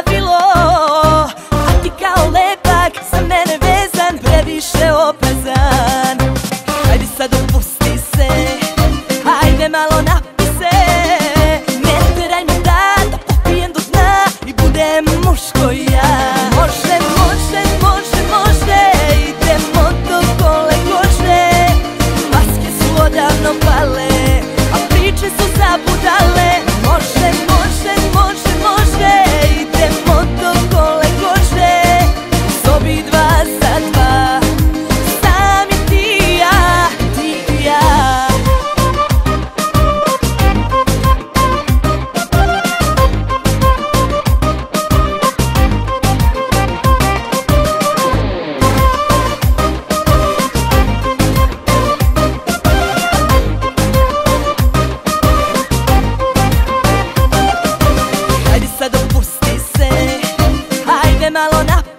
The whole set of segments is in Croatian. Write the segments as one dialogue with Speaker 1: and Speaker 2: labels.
Speaker 1: vilã pe melona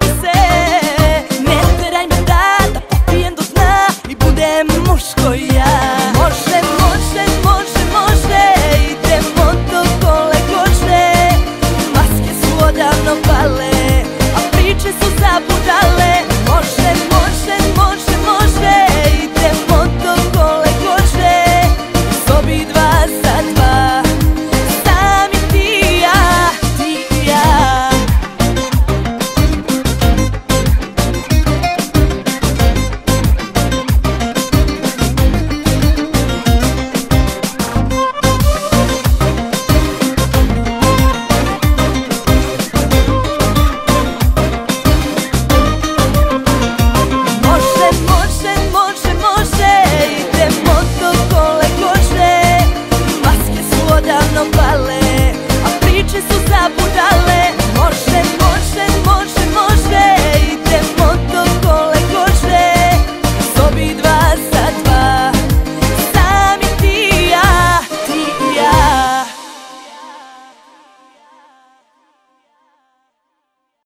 Speaker 1: pale A priče su zabudale.